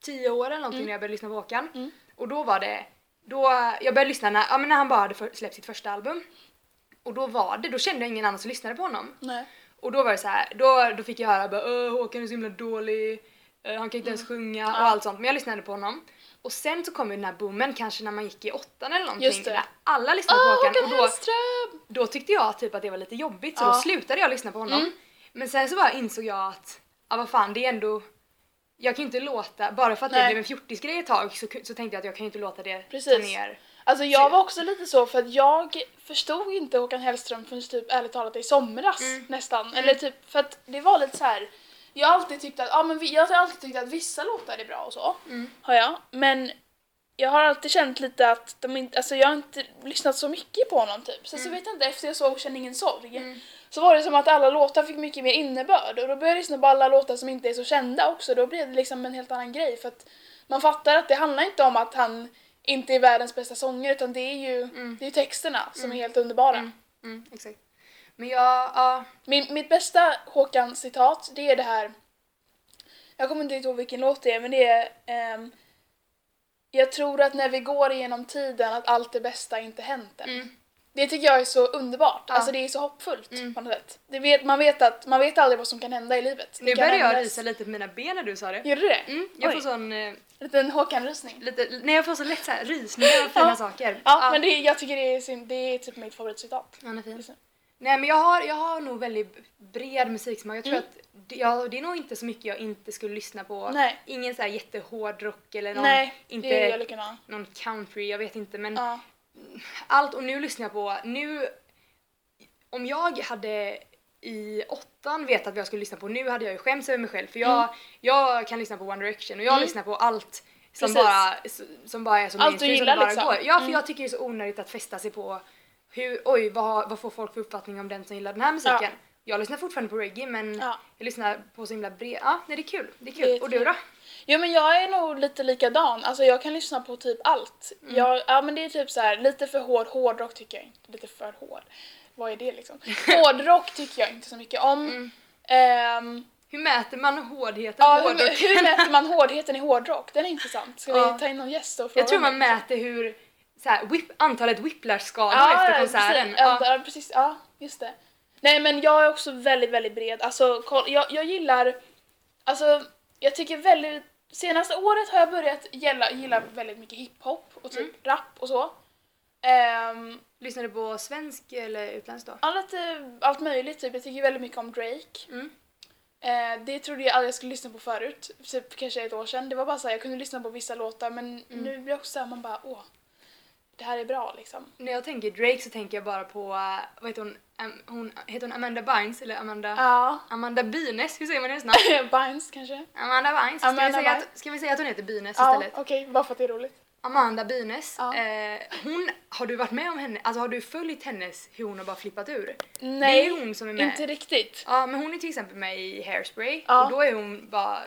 S2: tio år eller någonting när jag började lyssna på Håkan.
S1: Mm.
S2: Och då var det, då, jag började lyssna när, ja, men när han bara hade för, släppt sitt första album. Och då var det, då kände jag ingen annan som lyssnade på honom.
S1: Nej.
S2: Och då var det så här, då, då fick jag höra bara "Åh, Håkan är så himla dålig, eh, han kan inte ens sjunga och allt sånt. Men jag lyssnade på honom. Och sen så kom ju den här boomen kanske när man gick i åttan eller någonting
S1: Just det.
S2: där alla lyssnade
S1: Åh,
S2: på Håkan
S1: Håkan
S2: och då,
S1: Hellström!
S2: då tyckte jag typ att det var lite jobbigt så
S1: Ja.
S2: då slutade jag lyssna på honom.
S1: Mm.
S2: Men sen så bara insåg jag att, ja vad fan det är ändå jag kan ju inte låta, bara för att det
S1: Nej.
S2: blev en fjortisgrej ett tag så, så tänkte jag att jag kan ju inte låta det ta
S1: Precis.
S2: ner.
S1: Alltså jag var också lite så för att jag förstod inte Håkan Hellström förrän typ ärligt talat i somras
S2: Mm.
S1: nästan. Eller typ för att det var lite så här. Jag har alltid tyckt att, ja men vi, jag har alltid tyckt att vissa låtar är bra och så.
S2: Mm.
S1: Har jag. Men jag har alltid känt lite att de inte, alltså jag har inte lyssnat så mycket på honom typ. Sen så vet jag inte, efter jag såg Känn ingen sorg
S2: Mm.
S1: så var det som att alla låtar fick mycket mer innebörd och då började jag lyssna på alla låtar som inte är så kända också. Då blev det liksom en helt annan grej för att man fattar att det handlar inte om att han inte är världens bästa sånger utan det är ju,
S2: Mm.
S1: det är ju texterna som är helt underbara.
S2: Mm. Mm, exakt. Men jag, ja,
S1: Min, mitt bästa Håkan-citat det är det här, jag kommer inte ihåg vilken låt det är men det är ehm, Jag tror att när vi går igenom tiden att allt det bästa inte hänt än. Det tycker jag är så underbart,
S2: Ja.
S1: alltså det är så hoppfullt
S2: Mm.
S1: på något sätt. Det vet, man, vet att, man vet aldrig vad som kan hända i livet.
S2: Nu började jag rysa lite på mina ben när du sa det.
S1: Gjorde du det?
S2: Mm, jag
S1: Oj.
S2: får sån, eh,
S1: En liten Håkan-rysning.
S2: lite, nej jag får så lätt så här rysningar av fina
S1: Ja.
S2: saker.
S1: Ja, men det, jag tycker det är, det är typ mitt favoritcitat.
S2: Han är fin.
S1: Nu.
S2: Nej men jag har, jag har nog väldigt bred musiksmak. Jag tror
S1: Mm.
S2: att det, jag, det är nog inte så mycket jag inte skulle lyssna på.
S1: Nej,
S2: Ingen så här jättehård rock eller någon,
S1: nej,
S2: inte någon country, jag vet inte men
S1: Ja.
S2: Allt och nu lyssnar jag på, nu om jag hade i åttan vetat vad jag skulle lyssna på nu hade jag ju skämts över mig själv för jag, jag kan lyssna på One Direction och jag
S1: Mm.
S2: lyssnar på allt som
S1: Precis.
S2: bara, som bara är så
S1: Allt du gillar,
S2: som bara
S1: liksom.
S2: går. Ja för
S1: Mm.
S2: jag tycker det är så onödigt att fästa sig på hur, oj vad, vad får folk för uppfattning om den som gillar den här musiken.
S1: Ja.
S2: Jag lyssnar fortfarande på reggae men
S1: Ja.
S2: jag lyssnar på så himla bred, ja nej, det är kul. Det är kul.
S1: Det är
S2: och du då?
S1: Jo men jag är nog lite likadan, alltså jag kan lyssna på typ allt.
S2: Mm.
S1: Jag, ja men det är typ så här lite för hård, hårdrock tycker jag inte, lite för hård. Vad är det liksom? Hårdrock tycker jag inte så mycket om.
S2: Mm.
S1: Ehm,
S2: Hur mäter man hårdheten
S1: ja,
S2: på
S1: hur, hur mäter man hårdheten i hårdrock? Den är intressant. Ska
S2: Ja.
S1: vi ta in någon gäst och fråga
S2: Jag tror man mäter hur så här, whip, antalet whiplash-skador
S1: Ja,
S2: efter konserten.
S1: Precis,
S2: ja.
S1: ja, precis, ja, just det. Nej men jag är också väldigt, väldigt bred. Alltså koll, jag, jag gillar, alltså jag tycker väldigt, senaste året har jag börjat gilla, gilla väldigt mycket hiphop och typ
S2: Mm.
S1: rap och så. Ehm,
S2: Lyssnar du på svensk eller utländsk då?
S1: ja, lite, allt möjligt typ. Jag tycker väldigt mycket om Drake.
S2: Mm.
S1: Eh, det trodde jag aldrig jag skulle lyssna på förut, typ kanske ett år sedan. Det var bara så här, jag kunde lyssna på vissa låtar men
S2: Mm.
S1: nu blir det också såhär, man bara åh, det här är bra liksom.
S2: När jag tänker Drake så tänker jag bara på, uh, vad heter hon, hon heter hon Amanda Bynes eller Amanda,
S1: Ja,
S2: Amanda Bynes, hur säger man hennes namn?
S1: Bynes kanske?
S2: Amanda Bynes, ska,
S1: Amanda
S2: vi säga
S1: Bynes.
S2: att, ska vi säga att hon heter Bynes
S1: Ja,
S2: istället?
S1: okej, bara för att det är roligt.
S2: Amanda Bynes,
S1: Ja.
S2: eh, hon, har du varit med om henne, alltså har du följt hennes hur hon har bara flippat ur?
S1: Nej,
S2: det är hon som är med.
S1: inte riktigt.
S2: Ja men hon är till exempel med i Hairspray
S1: Ja.
S2: och då är hon bara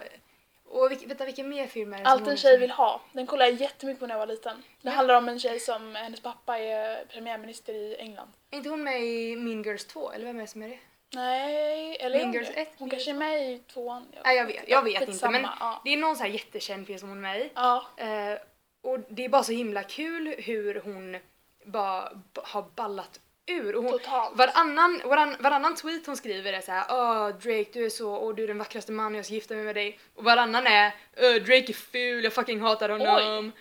S2: och vilk, vänta vilken mer film är det
S1: Allt en tjej vill ha. Den kollade jag jättemycket på när jag var liten. Det handlar om en tjej som, hennes pappa är premiärminister i England.
S2: Är inte hon med i Mean Girls 2 eller vem är det som är det?
S1: Nej, eller
S2: Mean Girls
S1: det?
S2: 1,
S1: Hon kanske är med i tvåan.
S2: Nej jag vet, jag vet inte men
S1: ja.
S2: det är någon så här jättekänd film som hon är med i.
S1: Ja,
S2: Eh, och det är bara så himla kul hur hon bara har ballat ur. Och hon,
S1: totalt.
S2: varannan, varann, varannan tweet hon skriver är så här: Åh Drake du är så, och du är den vackraste mannen jag ska gifta mig med dig. Och varannan är "Åh, Drake är ful, jag fucking hatar honom.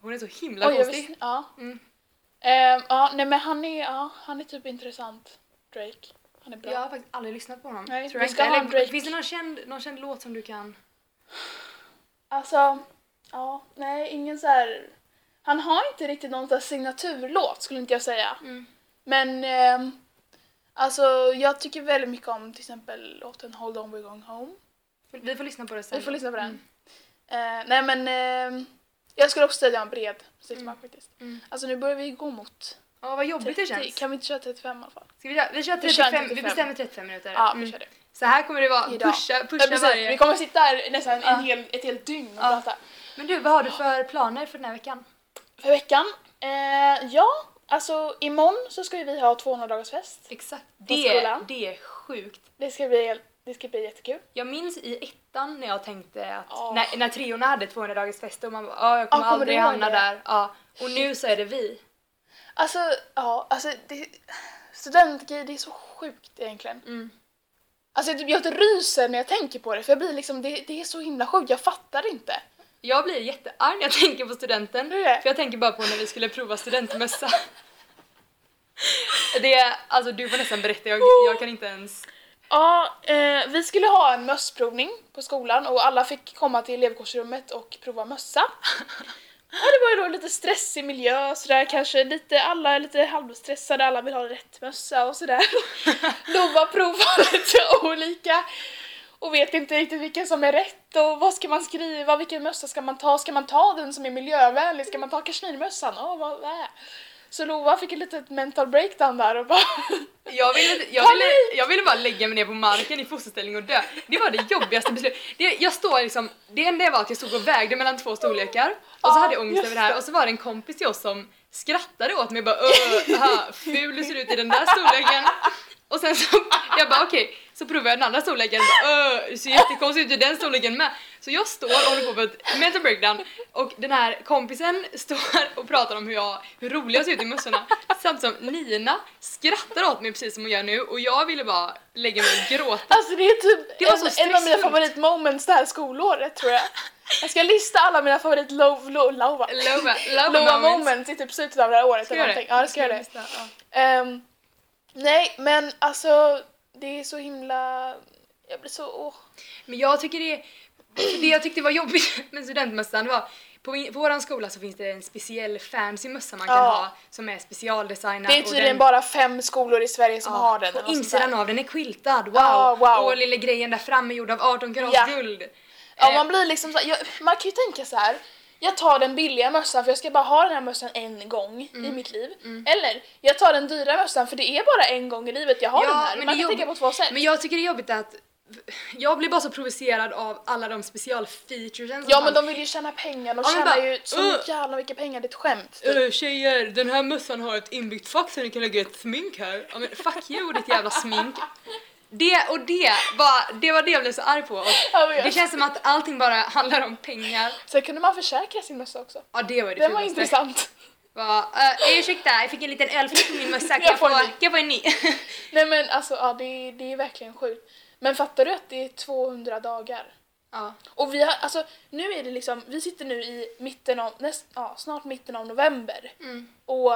S2: Hon är så himla
S1: Oj,
S2: konstig.
S1: visste, ja.
S2: Mm.
S1: Ehm, ja, nej men han är, ja, han är typ intressant. Drake. Han är bra.
S2: Jag har faktiskt aldrig lyssnat på honom.
S1: Nej,
S2: tror jag inte. Eller,
S1: Drake.
S2: finns det någon känd, någon känd låt som du kan?
S1: Alltså, ja, nej, ingen så här. Han har inte riktigt någon så signaturlåt skulle inte jag säga.
S2: Mm.
S1: Men ehm, alltså jag tycker väldigt mycket om till exempel låten Hold on we're going home.
S2: Vi får lyssna på det sen.
S1: Vi får lyssna på den.
S2: Mm.
S1: Eh, nej men ehm, jag skulle också säga en bred musiksmak
S2: Mm.
S1: faktiskt.
S2: Mm.
S1: Alltså nu börjar vi gå mot
S2: Ja, vad jobbigt det
S1: 30.
S2: känns.
S1: Kan vi inte köra 35 i alla fall?
S2: Ska vi, köra- vi kör
S1: Vi kör
S2: 35, vi
S1: 35.
S2: bestämmer 35 minuter.
S1: Ja,
S2: Mm.
S1: vi kör det.
S2: Så här kommer det vara,
S1: Idag.
S2: pusha,
S1: Ja,
S2: pusha
S1: precis.
S2: varje...
S1: Vi kommer sitta här nästan
S2: Ja.
S1: en hel, ett helt dygn och
S2: Ja.
S1: prata.
S2: Men du, vad har du för planer för den här veckan?
S1: För veckan? Eh, ja, alltså imorgon så ska ju vi ha 200 dagars fest.
S2: Exakt.
S1: På
S2: Det,
S1: skolan.
S2: det är sjukt.
S1: Det ska bli, det ska bli jättekul.
S2: Jag minns i ettan när jag tänkte att
S1: Ja.
S2: när, när treorna hade 200 dagars fest och man bara, ja jag kommer
S1: Ja, kommer
S2: aldrig hamna där. Ja. Och nu så är det vi.
S1: Alltså, ja, alltså det, studentgrej, det är så sjukt egentligen.
S2: Mm.
S1: Alltså jag, jag ryser när jag tänker på det för jag blir liksom, det, det är så himla sjukt, jag fattar inte.
S2: Jag blir jättearg när jag tänker på studenten. För jag tänker bara på när vi skulle prova studentmössa. Det är, alltså du får nästan berätta, jag, jag kan inte ens...
S1: Ja, eh, vi skulle ha en mössprovning på skolan och alla fick komma till elevkursrummet och prova mössa. Och det var ju då lite stressig miljö sådär kanske, lite, alla är lite halvstressade, alla vill ha rätt mössa och sådär. Lova provar lite olika och vet inte riktigt vilken som är rätt och vad ska man skriva, vilken mössa ska man ta, ska man ta den som är miljövänlig, ska man ta kashmirmössan? Åh, vad, är? Så Lova fick ett litet mental breakdown där och bara
S2: Jag ville, jag, ville, jag ville bara lägga mig ner på marken i fosterställning och dö. Det var det jobbigaste beslutet. Det, jag står liksom, det enda var att jag stod och vägde mellan två storlekar och så hade jag ångest över det här och så var det en kompis till oss som skrattade åt mig bara öh, aha, ful du ser ut i den där storleken. Och sen så, jag bara okej, så provar jag den andra storleken och du ser jättekonstig ut i den storleken med. Så jag står och håller på med ett mental breakdown och den här kompisen står och pratar om hur, jag, hur rolig jag ser ut i mössorna samtidigt som Nina skrattar åt mig precis som hon gör nu och jag ville bara lägga mig och gråta.
S1: Alltså det är typ
S2: Det var så
S1: en, en av mina favoritmoments det här skolåret tror jag. Jag ska lista alla mina favorit love, love, lova.
S2: Lova, lova,
S1: Lova
S2: moments.
S1: moments i typ slutet av det här året
S2: Ska
S1: eller någonting. Ja, det ska jag göra det.
S2: lista, ja.
S1: Ehm, nej, men alltså det är så himla... Jag blir så... Åh.
S2: Men jag tycker det, det jag tyckte var jobbigt med studentmössan var på, min, på våran skola så finns det en speciell fancy mössa man kan
S1: Ja.
S2: ha som är specialdesignad.
S1: Det är
S2: och
S1: tydligen
S2: den-
S1: bara fem skolor i Sverige som
S2: Ja,
S1: har den. Sånt
S2: insidan av den är quiltad, wow!
S1: Ja, wow.
S2: Och lilla grejen där framme är gjord av 18 karats
S1: Ja.
S2: guld.
S1: Ja,
S2: Eh,
S1: man blir liksom så här, jag, man kan ju tänka så här. Jag tar den billiga mössan för jag ska bara ha den här mössan en gång
S2: Mm.
S1: i mitt liv. Eller jag tar den dyra mössan för det är bara en gång i livet jag har
S2: Ja,
S1: den här.
S2: men
S1: Man kan
S2: är
S1: tänka på två sätt.
S2: Men jag tycker det är jobbigt att jag blir bara så provocerad av alla de specialfeaturesen
S1: Ja men de vill ju tjäna pengar, de
S2: Ja,
S1: tjänar
S2: bara,
S1: ju så
S2: uh.
S1: jävla mycket pengar, det är ett skämt. typ.
S2: Äh, tjejer, den här mössan har ett inbyggt fack så ni kan lägga ett smink här. Ja men fuck you ditt jävla smink. Det och det, var, det var det jag blev så arg på. Och
S1: Jag
S2: det känns som att allting bara handlar om pengar.
S1: Sen kunde man försäkra sin mössa också.
S2: Ja det var det
S1: Den var intressant.
S2: Bara, äh, ursäkta, jag fick en liten ölfläck på min mössa, kan
S1: Jag
S2: jag
S1: får ny.
S2: jag få en ny?
S1: Nej men alltså ja, det, det är verkligen sjukt. Men fattar du att det är 200 dagar?
S2: ja.
S1: Och vi har, alltså nu är det liksom, vi sitter nu i mitten av, näst, ja, snart mitten av november.
S2: Mm.
S1: Och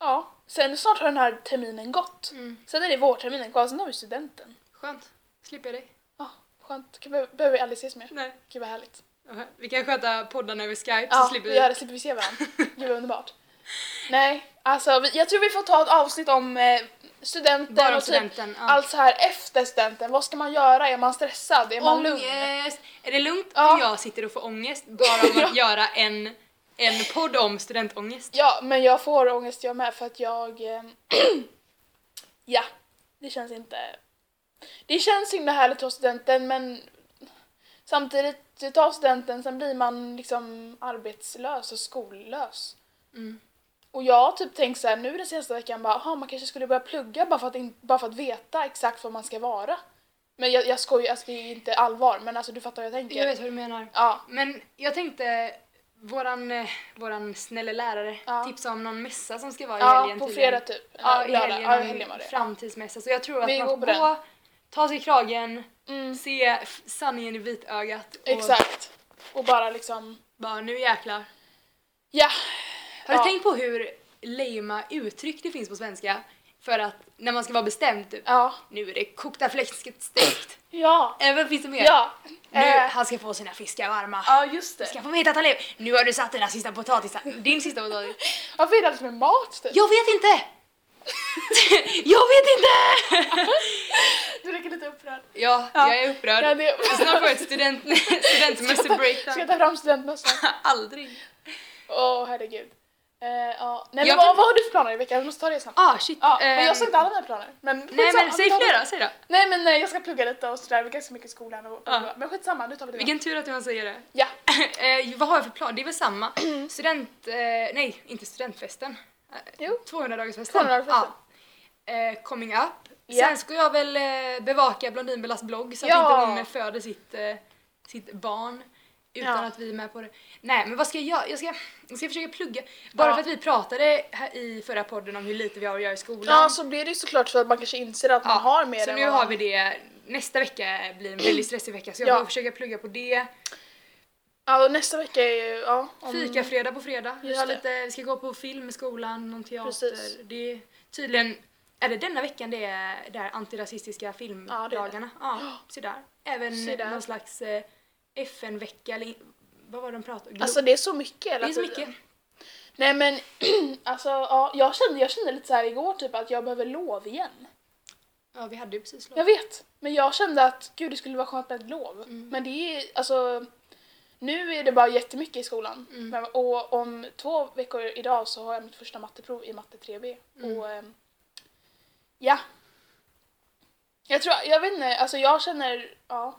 S1: ja, sen snart har den här terminen gått.
S2: Mm.
S1: Sen är det vårterminen kvar, sen har vi studenten.
S2: Skönt, slipper jag dig.
S1: Ja, skönt. Kan, behöver behöver vi aldrig ses mer.
S2: Nej.
S1: Gud vad härligt.
S2: Vi kan sköta poddarna över skype så
S1: Ja,
S2: slipper
S1: vi gör det, slipper vi se varandra. Gud vad underbart. Nej, alltså jag tror vi får ta ett avsnitt om eh, studenten
S2: Bara
S1: och typ
S2: studenten. Ja.
S1: allt så här efter studenten. Vad ska man göra? Är man stressad? Är man lugn?
S2: Ångest! Är det lugnt
S1: Ja.
S2: om jag sitter och får ångest bara av att göra en, en podd om studentångest?
S1: Ja, men jag får ångest jag med för att jag... Eh, ja, det känns inte... Det känns himla härligt att ta studenten men samtidigt ta studenten sen blir man liksom arbetslös och skollös.
S2: Mm.
S1: Och jag har typ tänkt så här nu den senaste veckan bara, aha, man kanske skulle börja plugga bara för att, in, bara för att veta exakt vad man ska vara. Men jag, jag skojar, alltså det är inte allvar men alltså du fattar vad jag tänker.
S2: Jag vet vad du menar.
S1: Ja,
S2: Men jag tänkte, våran, eh, våran snälla lärare
S1: Ja.
S2: tipsade om någon mässa som ska vara i
S1: ja
S2: helgen
S1: på
S2: tydligen.
S1: fredag typ.
S2: Ja, i
S1: lördag.
S2: helgen,
S1: Ja, i helgen var det.
S2: framtidsmässa. Så jag tror att
S1: Vi
S2: man
S1: går
S2: får
S1: på den.
S2: gå, ta sig i kragen,
S1: Mm,
S2: se f- sanningen i vitögat och
S1: exakt. Och bara liksom,
S2: bara nu jäklar.
S1: ja.
S2: Har du
S1: Ja.
S2: tänkt på hur lama uttryck det finns på svenska? För att när man ska vara bestämd typ,
S1: Ja.
S2: nu är det kokta fläsket stekt.
S1: Ja.
S2: Vad finns det mer?
S1: Ja.
S2: Nu,
S1: Eh,
S2: han ska få sina fiskar varma.
S1: ja, just det.
S2: Ska få veta att han lever. Nu har du satt dina sista potatisar. Din sista potatis.
S1: Varför är det alltid med mat typ?
S2: Jag vet inte! jag vet inte!
S1: Du verkar lite upprörd.
S2: ja,
S1: Ja.
S2: jag är upprörd.
S1: Ja, det...
S2: Snart får jag ett student, studentmössa
S1: Ska jag ta fram studentmössan?
S2: Aldrig.
S1: Åh herregud. Ja. Nej men vad, vad har du för planer i veckan? Vi måste ta det sen.
S2: Ah shit.
S1: Ja, men
S2: Ehm,
S1: jag sa inte alla mina planer. Men
S2: Nej men säg flera, säg då.
S1: Nej men eh, jag ska plugga lite och sådär, vi ganska mycket i skolan och, och
S2: Ja.
S1: Men skitsamma, nu tar vi det.
S2: Vilken tur att man säger det.
S1: Ja.
S2: eh, vad har jag för plan? Det är väl samma. Student... Eh, nej, inte studentfesten. Eh,
S1: Jo.
S2: 200-dagarsfesten.
S1: 200-dagarsfesten.
S2: Ja. Eh, coming up.
S1: Ja.
S2: Sen ska jag väl bevaka Blondinbellas blogg så att
S1: Ja.
S2: inte hon föder sitt, sitt barn utan
S1: Ja.
S2: att vi är med på det. Nej men vad ska jag göra? Jag ska, jag ska försöka plugga. Bara
S1: Ja.
S2: för att vi pratade här i förra podden om hur lite vi har att göra i skolan.
S1: Ja så blir det ju såklart så att man kanske inser att man
S2: Ja,
S1: har mer
S2: så nu
S1: vad
S2: har
S1: man-
S2: vi det. Nästa vecka blir en väldigt stressig vecka så jag
S1: Ja.
S2: får försöka plugga på det.
S1: Ja och nästa vecka är ju, ja. om-
S2: Fika fredag på fredag. Vi, har
S1: det.
S2: lite, vi ska gå på film i skolan, någon teater.
S1: Precis.
S2: Det är tydligen, är det denna veckan det är där antirasistiska filmdagarna? Ja, så där. Även
S1: Se där.
S2: någon slags eh, FN-vecka eller vad var det de pratade om?
S1: Alltså det är så mycket
S2: det
S1: hela
S2: är så
S1: tiden.
S2: mycket.
S1: Nej men alltså ja, jag kände, jag kände lite så här igår typ att jag behöver lov igen.
S2: Ja, vi hade ju precis lov.
S1: Jag vet, men jag kände att gud det skulle vara skönt med ett lov.
S2: Mm.
S1: Men det är alltså Nu är det bara jättemycket i skolan.
S2: Mm.
S1: Men, och om två veckor idag så har jag mitt första matteprov i matte 3B.
S2: Mm.
S1: Och ehm, ja. Jag tror, jag vet inte, alltså jag känner, ja.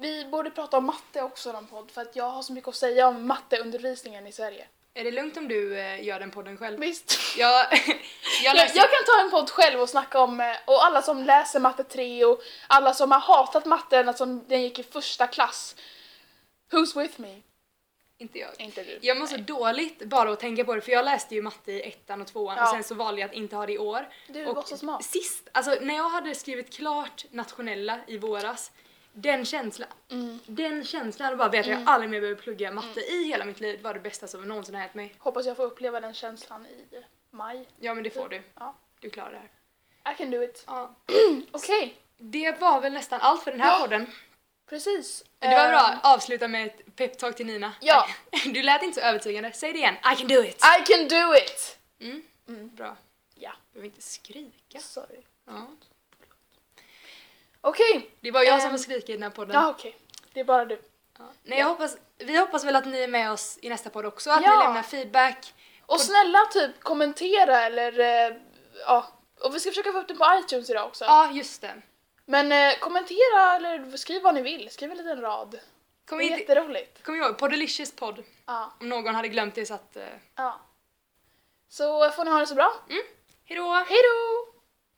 S1: Vi borde prata om matte också i någon podd för att jag har så mycket att säga om matteundervisningen i Sverige.
S2: Är det lugnt om du eh, gör den podden själv?
S1: Visst.
S2: Jag, jag
S1: Jag,
S2: läste...
S1: jag kan ta en podd själv och snacka om, eh, och alla som läser matte 3 och alla som har hatat matte ända som den gick i första klass. Who's with me?
S2: Inte jag.
S1: Inte du.
S2: Jag mår så dåligt bara att tänka på det för jag läste ju matte i ettan och tvåan
S1: Ja.
S2: och sen så valde jag att inte ha det i år.
S1: Du var så smart.
S2: Sist, alltså när jag hade skrivit klart nationella i våras, den känslan,
S1: Mm.
S2: den känslan bara vet att jag aldrig mer behöver plugga matte i hela mitt liv var det bästa som någonsin har hänt mig.
S1: Hoppas jag får uppleva den känslan i maj.
S2: Ja men det får du.
S1: Ja.
S2: Du klarar det här.
S1: I can do it.
S2: Ja.
S1: Okej,
S2: Det var väl nästan allt för den här
S1: Ja.
S2: podden.
S1: precis.
S2: Det var
S1: Ehm,
S2: bra, avsluta med ett peptalk till Nina.
S1: Ja.
S2: Du lät inte så övertygande, säg det igen. I can do it!
S1: I can do it!
S2: Mm.
S1: Mm.
S2: Bra.
S1: Ja.
S2: Behöver inte skrika.
S1: Sorry.
S2: Ja.
S1: Okej.
S2: Det var jag som
S1: Ehm.
S2: får skrika i den här podden.
S1: Ja, okej. Det är bara du.
S2: Ja. Nej, jag hoppas, vi hoppas väl att ni är med oss i nästa podd också, att
S1: Ja.
S2: ni lämnar feedback.
S1: Och snälla typ kommentera eller eh, ja. Och vi ska försöka få upp den på iTunes idag också.
S2: Ja, just det.
S1: Men eh, kommentera eller skriv vad ni vill. Skriv en liten rad.
S2: Kom,
S1: det är
S2: inte,
S1: jätteroligt.
S2: kom ihåg, Podelicious podd.
S1: Ja.
S2: Om någon hade glömt det så att... Uh,
S1: ja. Så får ni ha det så bra.
S2: hejdå!
S1: Hej då!